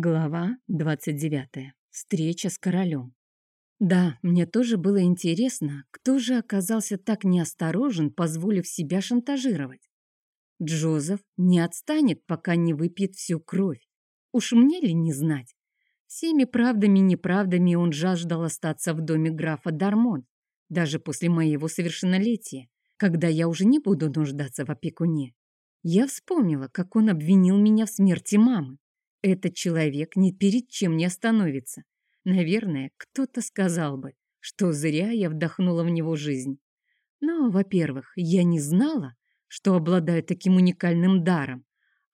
Глава 29. Встреча с королем. Да, мне тоже было интересно, кто же оказался так неосторожен, позволив себя шантажировать. Джозеф не отстанет, пока не выпьет всю кровь. Уж мне ли не знать? Всеми правдами и неправдами он жаждал остаться в доме графа Дармон, даже после моего совершеннолетия, когда я уже не буду нуждаться в опекуне. Я вспомнила, как он обвинил меня в смерти мамы. Этот человек ни перед чем не остановится. Наверное, кто-то сказал бы, что зря я вдохнула в него жизнь. Но, во-первых, я не знала, что обладаю таким уникальным даром,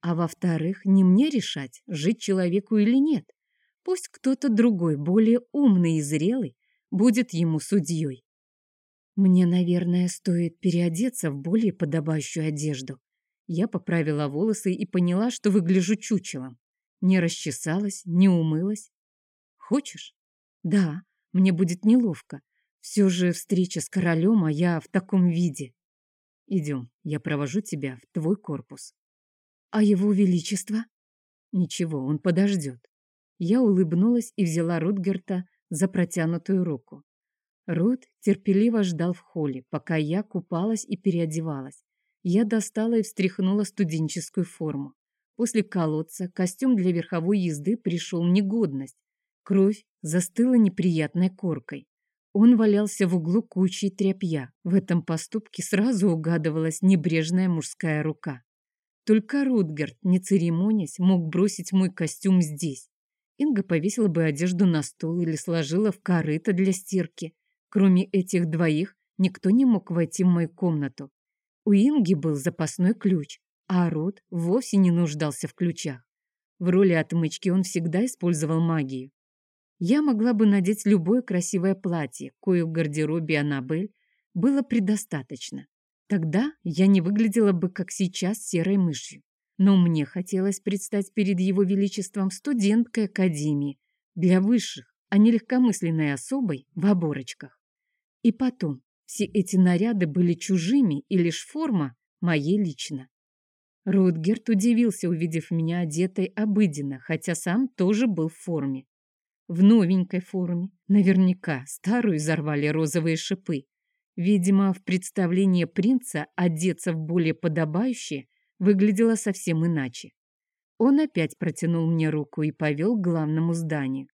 а во-вторых, не мне решать, жить человеку или нет. Пусть кто-то другой, более умный и зрелый, будет ему судьей. Мне, наверное, стоит переодеться в более подобающую одежду. Я поправила волосы и поняла, что выгляжу чучелом. Не расчесалась, не умылась. Хочешь? Да, мне будет неловко. Все же встреча с королем, а я в таком виде. Идем, я провожу тебя в твой корпус. А его величество? Ничего, он подождет. Я улыбнулась и взяла Рутгерта за протянутую руку. Рут терпеливо ждал в холле, пока я купалась и переодевалась. Я достала и встряхнула студенческую форму. После колодца костюм для верховой езды пришел в негодность. Кровь застыла неприятной коркой. Он валялся в углу кучей тряпья. В этом поступке сразу угадывалась небрежная мужская рука. Только Рутгерт, не церемонясь, мог бросить мой костюм здесь. Инга повесила бы одежду на стол или сложила в корыто для стирки. Кроме этих двоих, никто не мог войти в мою комнату. У Инги был запасной ключ, а Рот вовсе не нуждался в ключах. В роли отмычки он всегда использовал магию. Я могла бы надеть любое красивое платье, кое в гардеробе Аннабель было предостаточно. Тогда я не выглядела бы, как сейчас, серой мышью. Но мне хотелось предстать перед его величеством студенткой академии для высших, а не легкомысленной особой в оборочках. И потом, все эти наряды были чужими, и лишь форма моей лично. Рутгерт удивился, увидев меня одетой обыденно, хотя сам тоже был в форме. В новенькой форме. Наверняка старую изорвали розовые шипы. Видимо, в представлении принца одеться в более подобающее выглядело совсем иначе. Он опять протянул мне руку и повел к главному зданию.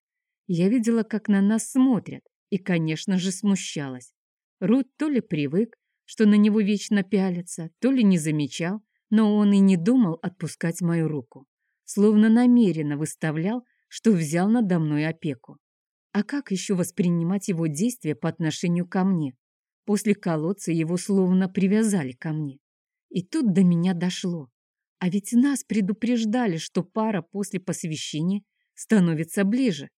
Я видела, как на нас смотрят, и, конечно же, смущалась. Рут то ли привык, что на него вечно пялятся, то ли не замечал, но он и не думал отпускать мою руку, словно намеренно выставлял, что взял надо мной опеку. А как еще воспринимать его действия по отношению ко мне? После колодца его словно привязали ко мне. И тут до меня дошло. А ведь нас предупреждали, что пара после посвящения становится ближе.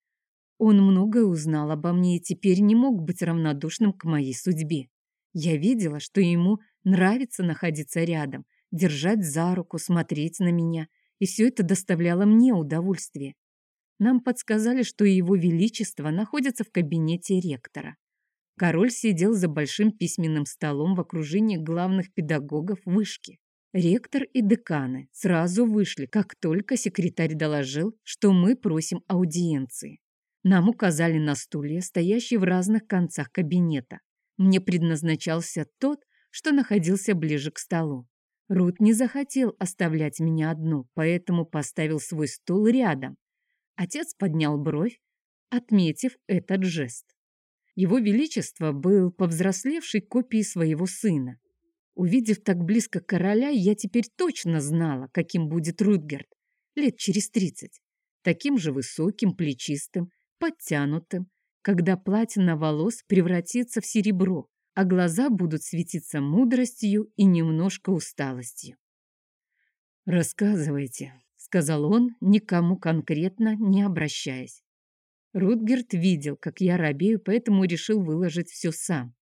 Он многое узнал обо мне и теперь не мог быть равнодушным к моей судьбе. Я видела, что ему нравится находиться рядом, держать за руку, смотреть на меня, и все это доставляло мне удовольствие. Нам подсказали, что его величество находится в кабинете ректора. Король сидел за большим письменным столом в окружении главных педагогов вышки. Ректор и деканы сразу вышли, как только секретарь доложил, что мы просим аудиенции. Нам указали на стулья, стоящие в разных концах кабинета. Мне предназначался тот, что находился ближе к столу. Рут не захотел оставлять меня одну, поэтому поставил свой стул рядом. Отец поднял бровь, отметив этот жест. Его Величество был повзрослевшей копией своего сына. Увидев так близко короля, я теперь точно знала, каким будет Рутгерт лет через тридцать. Таким же высоким, плечистым, подтянутым, когда платина волос превратится в серебро, а глаза будут светиться мудростью и немножко усталостью. «Рассказывайте», — сказал он, никому конкретно не обращаясь. Рутгерт видел, как я робею, поэтому решил выложить все сам.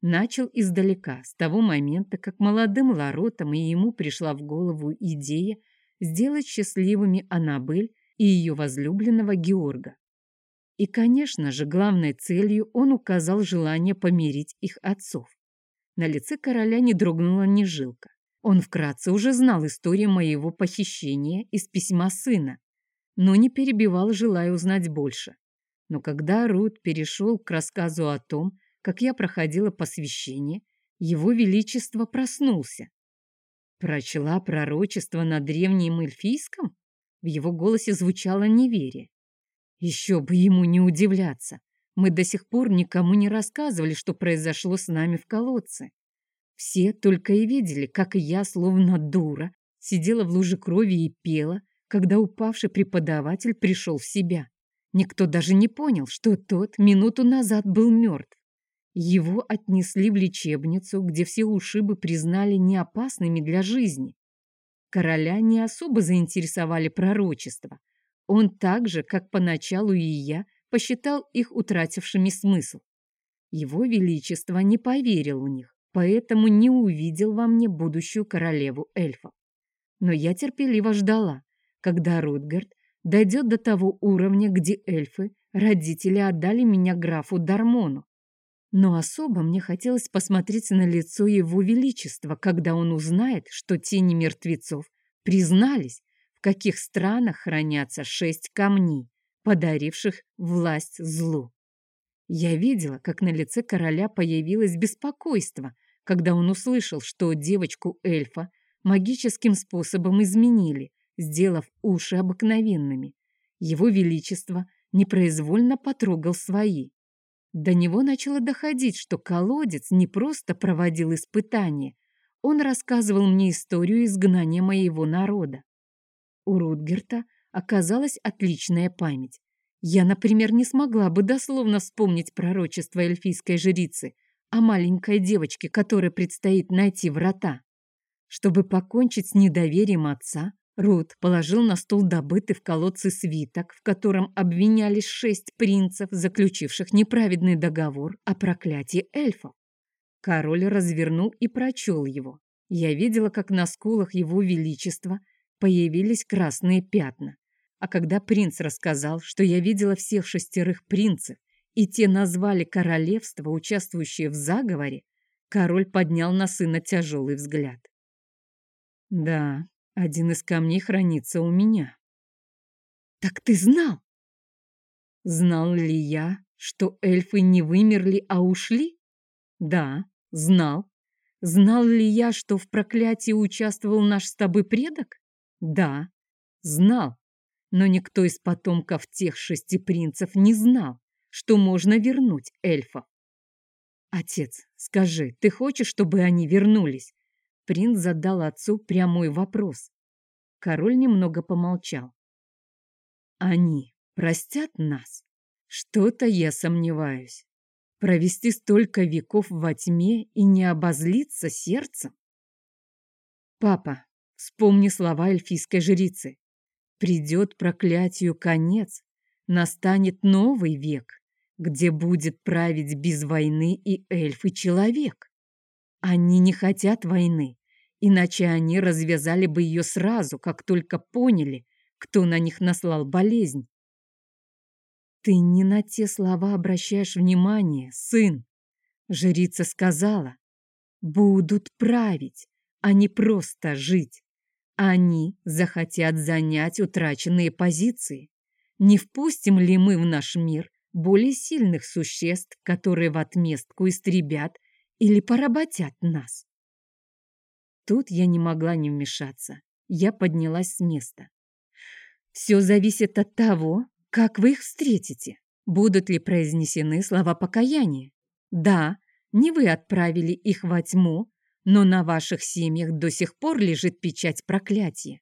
Начал издалека, с того момента, как молодым Ларотом и ему пришла в голову идея сделать счастливыми Аннабель и ее возлюбленного Георга. И, конечно же, главной целью он указал желание помирить их отцов. На лице короля не дрогнула ни жилка. Он вкратце уже знал историю моего похищения из письма сына. но не перебивал, желая узнать больше. Но когда Рут перешел к рассказу о том, как я проходила посвящение, его величество проснулся. Прочла пророчество на древнем эльфийском? В его голосе звучало неверие. Еще бы ему не удивляться. Мы до сих пор никому не рассказывали, что произошло с нами в колодце. Все только и видели, как я, словно дура, сидела в луже крови и пела, когда упавший преподаватель пришел в себя. Никто даже не понял, что тот минуту назад был мертв. Его отнесли в лечебницу, где все ушибы признали неопасными для жизни. Короля не особо заинтересовали пророчества. Он так же, как поначалу и я, посчитал их утратившими смысл. Его Величество не поверил в них, поэтому не увидел во мне будущую королеву эльфов. Но я терпеливо ждала, когда Рутгард дойдет до того уровня, где эльфы, родители отдали меня графу Дармону. Но особо мне хотелось посмотреть на лицо его величества, когда он узнает, что тени мертвецов признались, каких странах хранятся шесть камней, подаривших власть злу. Я видела, как на лице короля появилось беспокойство, когда он услышал, что девочку-эльфа магическим способом изменили, сделав уши обыкновенными. Его Величество непроизвольно потрогал свои. До него начало доходить, что колодец не просто проводил испытания, он рассказывал мне историю изгнания моего народа. У Рутгерта оказалась отличная память. Я, например, не смогла бы дословно вспомнить пророчество эльфийской жрицы о маленькой девочке, которой предстоит найти врата. Чтобы покончить с недоверием отца, Рут положил на стол добытый в колодце свиток, в котором обвинялись шесть принцев, заключивших неправедный договор о проклятии эльфов. Король развернул и прочел его. Я видела, как на скулах его величества появились красные пятна. А когда принц рассказал, что я видела всех шестерых принцев, и те назвали королевство, участвующее в заговоре, король поднял на сына тяжелый взгляд. Да, один из камней хранится у меня. Так ты знал? Знал ли я, что эльфы не вымерли, а ушли? Да, знал. Знал ли я, что в проклятии участвовал наш с тобой предок? Да, знал. Но никто из потомков тех шести принцев не знал, что можно вернуть эльфов. Отец, скажи, ты хочешь, чтобы они вернулись? Принц задал отцу прямой вопрос. Король немного помолчал. «Они простят нас? Что-то я сомневаюсь. Провести столько веков во тьме и не обозлиться сердцем? Папа, вспомни слова эльфийской жрицы. Придет проклятию конец, настанет новый век, где будет править без войны и эльф, и человек. Они не хотят войны, иначе они развязали бы ее сразу, как только поняли, кто на них наслал болезнь. Ты не на те слова обращаешь внимание, сын. Жрица сказала, будут править, а не просто жить. Они захотят занять утраченные позиции. Не впустим ли мы в наш мир более сильных существ, которые в отместку истребят или поработят нас. Тут я не могла не вмешаться. Я поднялась с места. Все зависит от того, как вы их встретите. Будут ли произнесены слова покаяния? Да, не вы отправили их во тьму, но на ваших семьях до сих пор лежит печать проклятия.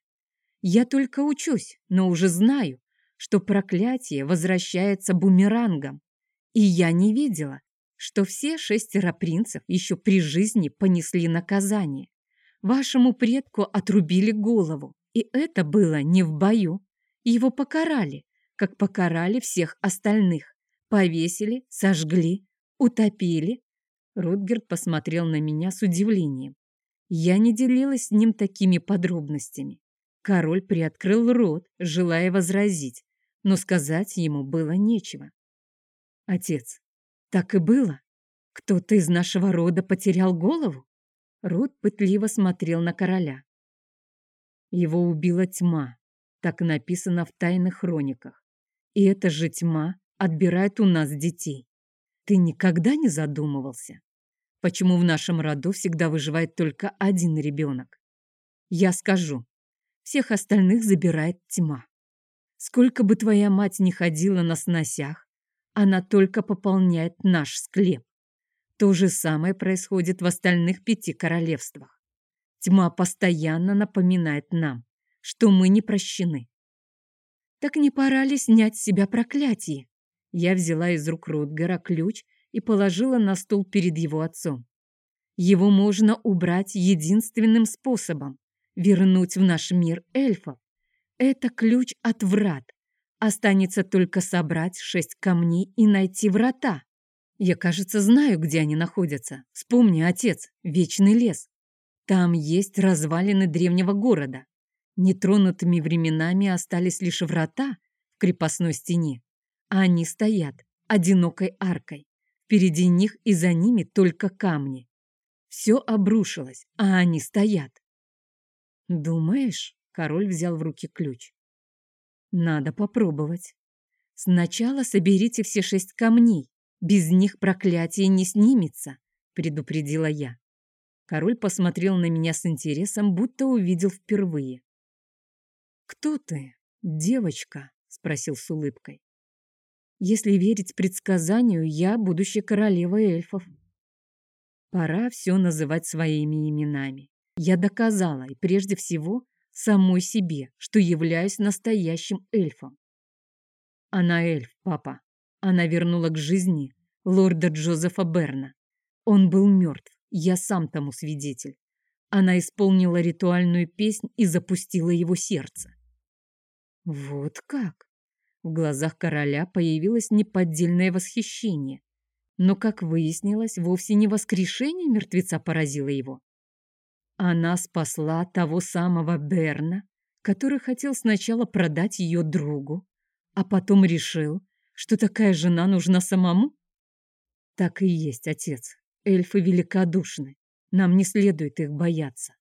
Я только учусь, но уже знаю, что проклятие возвращается бумерангом. И я не видела, что все шестеро принцев еще при жизни понесли наказание. Вашему предку отрубили голову, и это было не в бою. Его покарали, как покарали всех остальных. Повесили, сожгли, утопили. Рутгерт посмотрел на меня с удивлением. Я не делилась с ним такими подробностями. Король приоткрыл рот, желая возразить, но сказать ему было нечего. Отец, так и было. Кто-то из нашего рода потерял голову? Рут пытливо смотрел на короля. Его убила тьма. Так написано в тайных хрониках. И эта же тьма отбирает у нас детей. Ты никогда не задумывался, почему в нашем роду всегда выживает только один ребенок? Я скажу, всех остальных забирает тьма. Сколько бы твоя мать ни ходила на сносях, она только пополняет наш склеп. То же самое происходит в остальных пяти королевствах. Тьма постоянно напоминает нам, что мы не прощены. Так не пора ли снять с себя проклятие? Я взяла из рук Рутгера ключ и положила на стол перед его отцом. Его можно убрать единственным способом — вернуть в наш мир эльфов. Это ключ от врат. Останется только собрать шесть камней и найти врата. Я, кажется, знаю, где они находятся. Вспомни, отец, вечный лес. Там есть развалины древнего города. Нетронутыми временами остались лишь врата в крепостной стене. А они стоят одинокой аркой. Впереди них и за ними только камни. Все обрушилось, а они стоят. «Думаешь?» — король взял в руки ключ. «Надо попробовать. Сначала соберите все шесть камней. Без них проклятие не снимется», — предупредила я. Король посмотрел на меня с интересом, будто увидел впервые. «Кто ты, девочка?» — спросил с улыбкой. Если верить предсказанию, я будущая королева эльфов. Пора все называть своими именами. Я доказала, и прежде всего, самой себе, что являюсь настоящим эльфом. Она эльф, папа. Она вернула к жизни лорда Джозефа Берна. Он был мертв, я сам тому свидетель. Она исполнила ритуальную песнь и запустила его сердце. Вот как? В глазах короля появилось неподдельное восхищение. Но, как выяснилось, вовсе не воскрешение мертвеца поразило его. Она спасла того самого Берна, который хотел сначала продать ее другу, а потом решил, что такая жена нужна самому? Так и есть, отец. Эльфы великодушны. Нам не следует их бояться.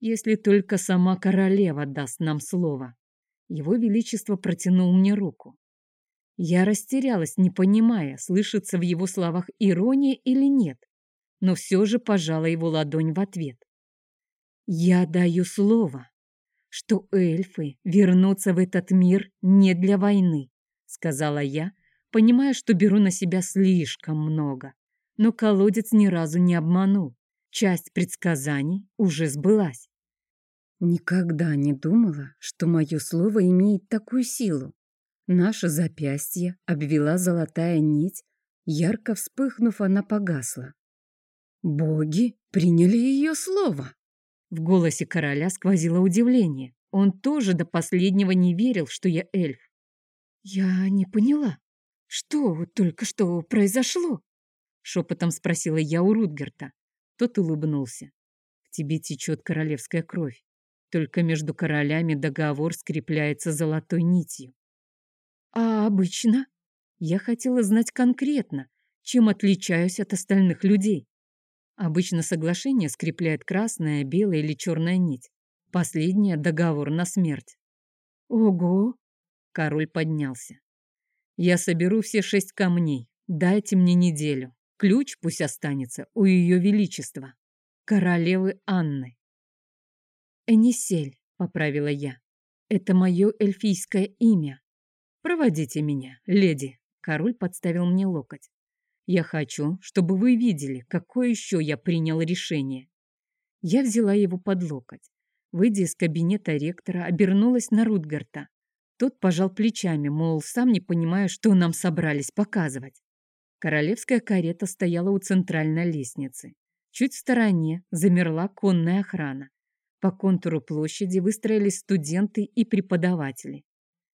Если только сама королева даст нам слово. Его Величество протянул мне руку. Я растерялась, не понимая, слышится в его словах ирония или нет, но все же пожала его ладонь в ответ. «Я даю слово, что эльфы вернутся в этот мир не для войны», сказала я, понимая, что беру на себя слишком много. Но колодец ни разу не обманул. Часть предсказаний уже сбылась. Никогда не думала, что мое слово имеет такую силу. Наше запястье обвела золотая нить, ярко вспыхнув, она погасла. Боги приняли ее слово. В голосе короля сквозило удивление. Он тоже до последнего не верил, что я эльф. «Я не поняла, что только что произошло?» Шепотом спросила я у Рутгерта. Тот улыбнулся. «В тебе течет королевская кровь. Только между королями договор скрепляется золотой нитью. А обычно? Я хотела знать конкретно, чем отличаюсь от остальных людей. Обычно соглашение скрепляет красная, белая или черная нить. Последняя — договор на смерть. Ого! Король поднялся. Я соберу все шесть камней. Дайте мне неделю. Ключ пусть останется у ее величества, королевы Анны. «Энисель», — поправила я. «Это мое эльфийское имя. Проводите меня, леди». Король подставил мне локоть. «Я хочу, чтобы вы видели, какое еще я принял решение». Я взяла его под локоть. Выйдя из кабинета ректора, обернулась на Рутгарта. Тот пожал плечами, мол, сам не понимаю, что нам собрались показывать. Королевская карета стояла у центральной лестницы. Чуть в стороне замерла конная охрана. По контуру площади выстроились студенты и преподаватели.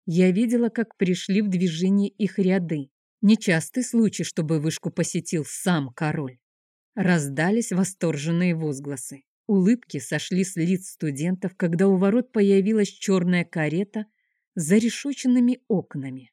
Я видела, как пришли в движение их ряды. Нечастый случай, чтобы вышку посетил сам король. Раздались восторженные возгласы. Улыбки сошли с лиц студентов, когда у ворот появилась черная карета с зарешоченными окнами.